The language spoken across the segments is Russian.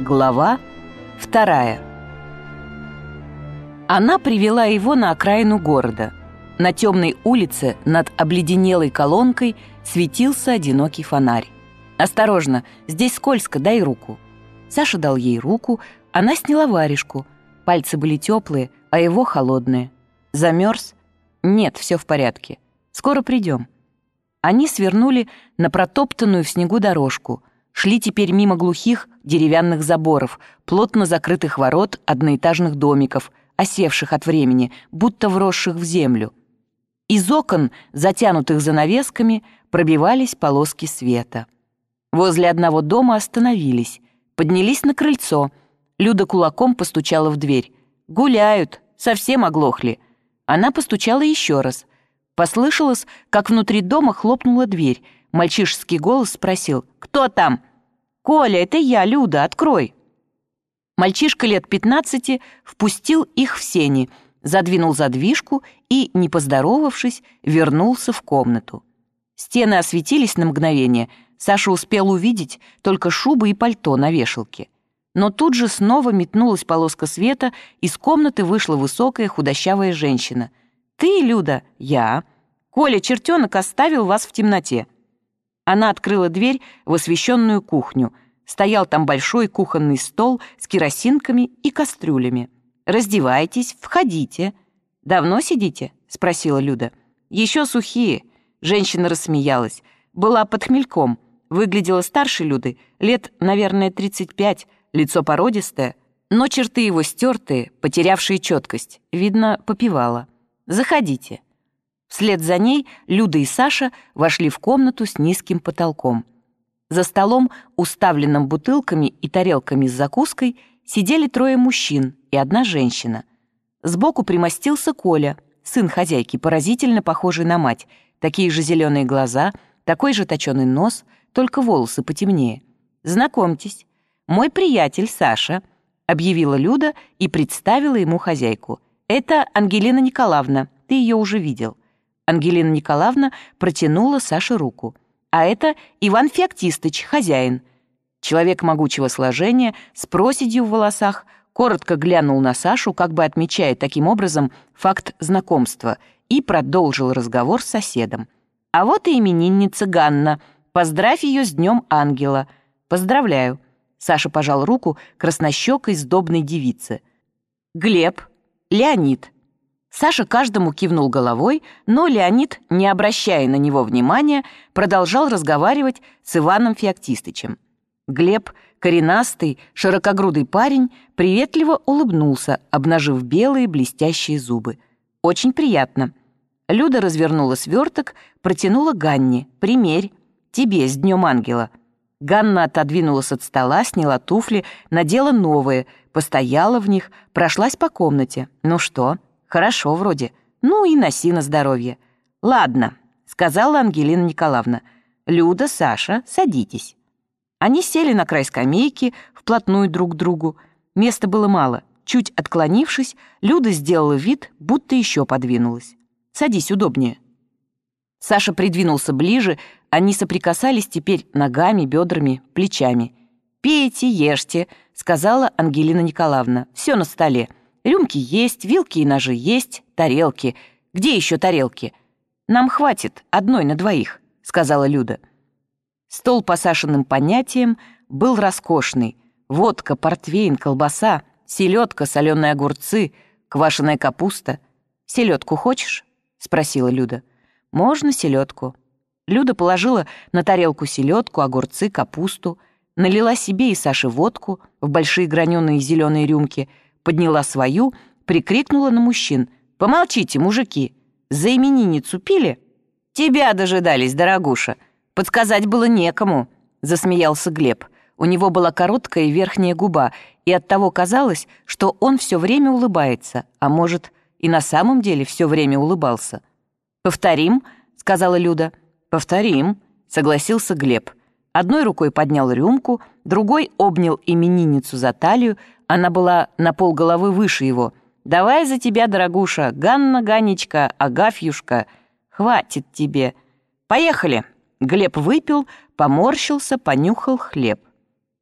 Глава вторая. Она привела его на окраину города. На темной улице над обледенелой колонкой светился одинокий фонарь. «Осторожно, здесь скользко, дай руку». Саша дал ей руку, она сняла варежку. Пальцы были теплые, а его холодные. Замерз? Нет, все в порядке. Скоро придем. Они свернули на протоптанную в снегу дорожку — шли теперь мимо глухих деревянных заборов, плотно закрытых ворот одноэтажных домиков, осевших от времени, будто вросших в землю. Из окон, затянутых занавесками, пробивались полоски света. Возле одного дома остановились, поднялись на крыльцо. Люда кулаком постучала в дверь. «Гуляют, совсем оглохли». Она постучала еще раз. Послышалось, как внутри дома хлопнула дверь. Мальчишеский голос спросил «Кто там?» «Коля, это я, Люда, открой!» Мальчишка лет пятнадцати впустил их в сени, задвинул задвижку и, не поздоровавшись, вернулся в комнату. Стены осветились на мгновение, Саша успел увидеть только шубы и пальто на вешалке. Но тут же снова метнулась полоска света, из комнаты вышла высокая худощавая женщина. «Ты, Люда?» «Я». «Коля, чертенок оставил вас в темноте». Она открыла дверь в освещенную кухню. Стоял там большой кухонный стол с керосинками и кастрюлями. «Раздевайтесь, входите». «Давно сидите?» — спросила Люда. «Еще сухие». Женщина рассмеялась. Была под хмельком. Выглядела старше Люды, лет, наверное, 35, лицо породистое, но черты его стертые, потерявшие четкость. Видно, попивала. «Заходите». Вслед за ней Люда и Саша вошли в комнату с низким потолком. За столом, уставленным бутылками и тарелками с закуской, сидели трое мужчин и одна женщина. Сбоку примостился Коля, сын хозяйки, поразительно похожий на мать, такие же зеленые глаза, такой же точеный нос, только волосы потемнее. «Знакомьтесь, мой приятель Саша», — объявила Люда и представила ему хозяйку. «Это Ангелина Николаевна, ты ее уже видел». Ангелина Николаевна протянула Саше руку. «А это Иван Феоктистыч, хозяин». Человек могучего сложения, с проседью в волосах, коротко глянул на Сашу, как бы отмечая таким образом факт знакомства, и продолжил разговор с соседом. «А вот и именинница Ганна. Поздравь ее с Днем Ангела». «Поздравляю». Саша пожал руку краснощекой сдобной девице. «Глеб, Леонид, Саша каждому кивнул головой, но Леонид, не обращая на него внимания, продолжал разговаривать с Иваном Феоктистычем. Глеб, коренастый, широкогрудый парень, приветливо улыбнулся, обнажив белые блестящие зубы. «Очень приятно». Люда развернула сверток, протянула Ганне. «Примерь. Тебе с Днем Ангела». Ганна отодвинулась от стола, сняла туфли, надела новые, постояла в них, прошлась по комнате. «Ну что?» Хорошо вроде. Ну и носи на здоровье. Ладно, сказала Ангелина Николаевна. Люда, Саша, садитесь. Они сели на край скамейки, вплотную друг к другу. Места было мало. Чуть отклонившись, Люда сделала вид, будто еще подвинулась. «Садись удобнее». Саша придвинулся ближе, они соприкасались теперь ногами, бедрами, плечами. «Пейте, ешьте», — сказала Ангелина Николаевна. «Все на столе. Рюмки есть, вилки и ножи есть, тарелки. Где еще тарелки? Нам хватит одной на двоих, сказала Люда. Стол по Сашиным понятиям был роскошный. Водка, портвейн, колбаса, селедка, соленые огурцы, квашеная капуста. Селедку хочешь? спросила Люда. Можно селедку. Люда положила на тарелку селедку, огурцы, капусту, налила себе и Саше водку в большие граненые зеленые рюмки — подняла свою, прикрикнула на мужчин. «Помолчите, мужики! За именинницу пили?» «Тебя дожидались, дорогуша. Подсказать было некому», — засмеялся Глеб. У него была короткая верхняя губа, и оттого казалось, что он все время улыбается, а может, и на самом деле все время улыбался. «Повторим», — сказала Люда. «Повторим», — согласился Глеб. Одной рукой поднял рюмку, другой обнял именинницу за талию, она была на полголовы выше его. «Давай за тебя, дорогуша, Ганна, Ганечка, Агафьюшка. Хватит тебе. Поехали!» Глеб выпил, поморщился, понюхал хлеб.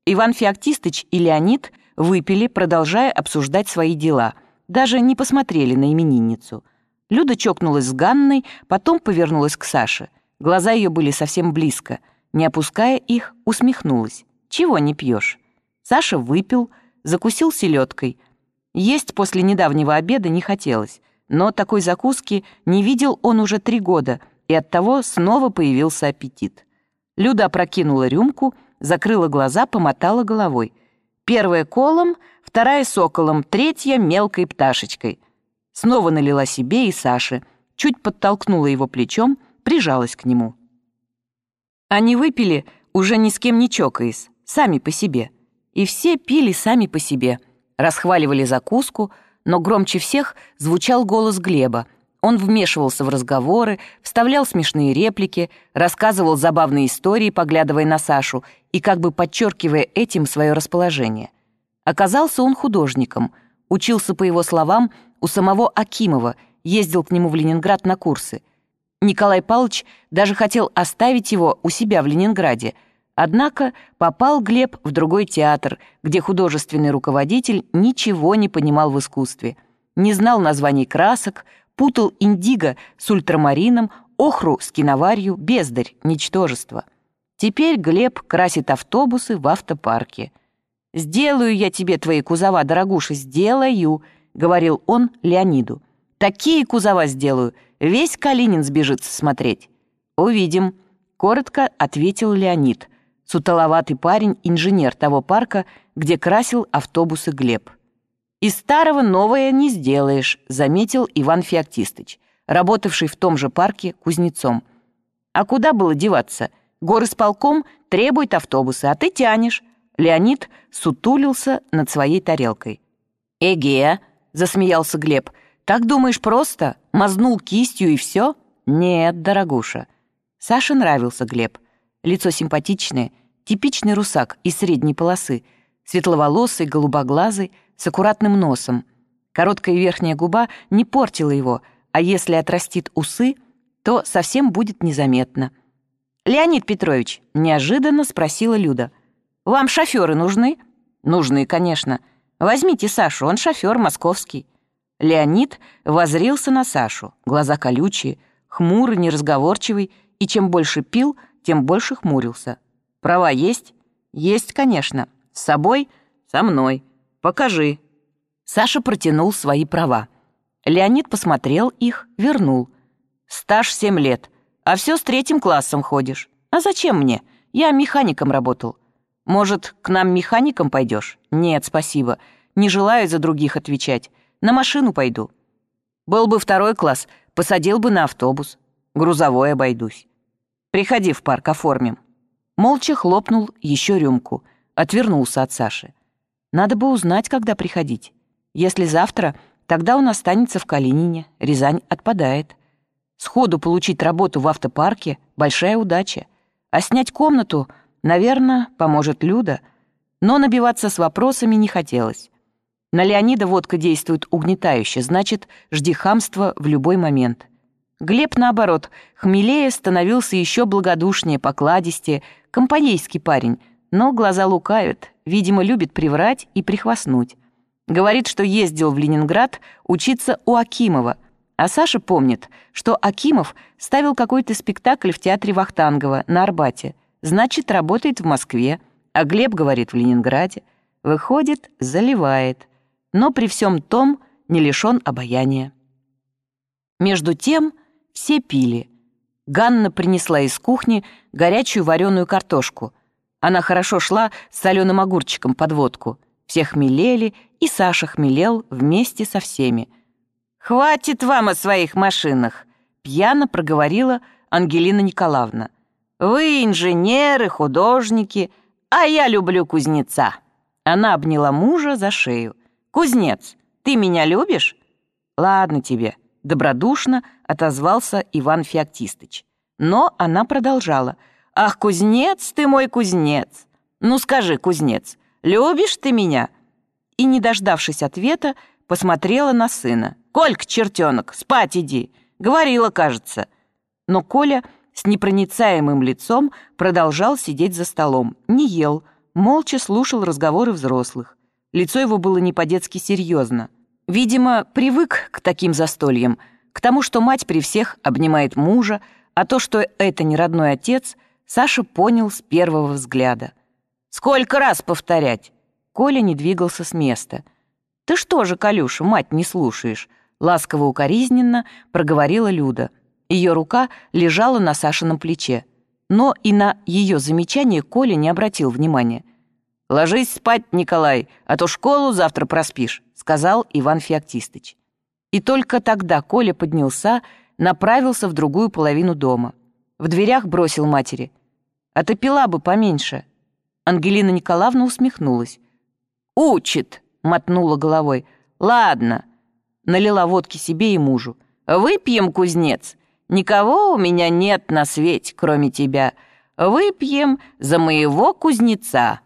Иван Феоктистыч и Леонид выпили, продолжая обсуждать свои дела. Даже не посмотрели на именинницу. Люда чокнулась с Ганной, потом повернулась к Саше. Глаза ее были совсем близко. Не опуская их, усмехнулась. «Чего не пьешь?» Саша выпил, закусил селедкой. Есть после недавнего обеда не хотелось, но такой закуски не видел он уже три года, и оттого снова появился аппетит. Люда опрокинула рюмку, закрыла глаза, помотала головой. Первая колом, вторая соколом, третья мелкой пташечкой. Снова налила себе и Саше, чуть подтолкнула его плечом, прижалась к нему. Они выпили, уже ни с кем не чокаясь, сами по себе. И все пили сами по себе, расхваливали закуску, но громче всех звучал голос Глеба. Он вмешивался в разговоры, вставлял смешные реплики, рассказывал забавные истории, поглядывая на Сашу и как бы подчеркивая этим свое расположение. Оказался он художником, учился, по его словам, у самого Акимова, ездил к нему в Ленинград на курсы — Николай Павлович даже хотел оставить его у себя в Ленинграде, однако попал Глеб в другой театр, где художественный руководитель ничего не понимал в искусстве, не знал названий красок, путал индиго с ультрамарином, охру с киноварью, бездарь, ничтожество. Теперь Глеб красит автобусы в автопарке. «Сделаю я тебе твои кузова, дорогуша, сделаю», — говорил он Леониду. «Такие кузова сделаю, Весь Калинин сбежится смотреть. Увидим», — коротко ответил Леонид, сутоловатый парень-инженер того парка, где красил автобусы Глеб. «Из старого новое не сделаешь», — заметил Иван Феоктистыч, работавший в том же парке кузнецом. «А куда было деваться? Горосполком требует автобусы, а ты тянешь». Леонид сутулился над своей тарелкой. «Эге», — засмеялся Глеб, — так думаешь просто? Мазнул кистью и все? Нет, дорогуша. Саше нравился Глеб. Лицо симпатичное, типичный русак из средней полосы, светловолосый, голубоглазый, с аккуратным носом. Короткая верхняя губа не портила его, а если отрастит усы, то совсем будет незаметно. «Леонид Петрович», — неожиданно спросила Люда, «вам шоферы нужны?» «Нужны, конечно. Возьмите Сашу, он шофер московский». Леонид возрился на Сашу, глаза колючие, хмурый, неразговорчивый, и чем больше пил, тем больше хмурился. «Права есть?» «Есть, конечно. С собой?» «Со мной. Покажи». Саша протянул свои права. Леонид посмотрел их, вернул. «Стаж семь лет, а все с третьим классом ходишь. А зачем мне? Я механиком работал. Может, к нам механиком пойдешь? Нет, спасибо. Не желаю за других отвечать. На машину пойду. Был бы второй класс, посадил бы на автобус. Грузовой обойдусь. Приходи в парк, оформим». Молча хлопнул еще рюмку, отвернулся от Саши. «Надо бы узнать, когда приходить. Если завтра, тогда он останется в Калинине, Рязань отпадает. Сходу получить работу в автопарке — большая удача. А снять комнату, наверное, поможет Люда. Но набиваться с вопросами не хотелось. На Леонида водка действует угнетающе, значит, жди хамства в любой момент. Глеб, наоборот, хмелее становился еще благодушнее, покладистее, компанейский парень, но глаза лукавят, видимо, любит приврать и прихвастнуть. Говорит, что ездил в Ленинград учиться у Акимова, а Саша помнит, что Акимов ставил какой-то спектакль в театре Вахтангова на Арбате, значит, работает в Москве, а Глеб говорит в Ленинграде. Выходит, заливает но при всем том не лишен обаяния. Между тем все пили. Ганна принесла из кухни горячую вареную картошку. Она хорошо шла с соленым огурчиком под водку. Все хмелели, и Саша хмелел вместе со всеми. «Хватит вам о своих машинах!» — пьяно проговорила Ангелина Николаевна. «Вы инженеры, художники, а я люблю кузнеца». Она обняла мужа за шею. «Кузнец, ты меня любишь?» «Ладно тебе», — добродушно отозвался Иван Феоктистыч. Но она продолжала. «Ах, кузнец ты мой кузнец! Ну скажи, кузнец, любишь ты меня?» И, не дождавшись ответа, посмотрела на сына. «Колька, чертенок, спать иди!» Говорила, кажется. Но Коля с непроницаемым лицом продолжал сидеть за столом, не ел, молча слушал разговоры взрослых. Лицо его было не по-детски серьезно. Видимо, привык к таким застольям, к тому, что мать при всех обнимает мужа, а то, что это не родной отец, Саша понял с первого взгляда. «Сколько раз повторять?» Коля не двигался с места. «Ты что же, Калюша, мать не слушаешь?» Ласково-укоризненно проговорила Люда. Ее рука лежала на Сашином плече. Но и на ее замечание Коля не обратил внимания. «Ложись спать, Николай, а то школу завтра проспишь», сказал Иван Феоктистыч. И только тогда Коля поднялся, направился в другую половину дома. В дверях бросил матери. «А ты пила бы поменьше». Ангелина Николаевна усмехнулась. «Учит!» — мотнула головой. «Ладно». Налила водки себе и мужу. «Выпьем, кузнец. Никого у меня нет на свете, кроме тебя. Выпьем за моего кузнеца».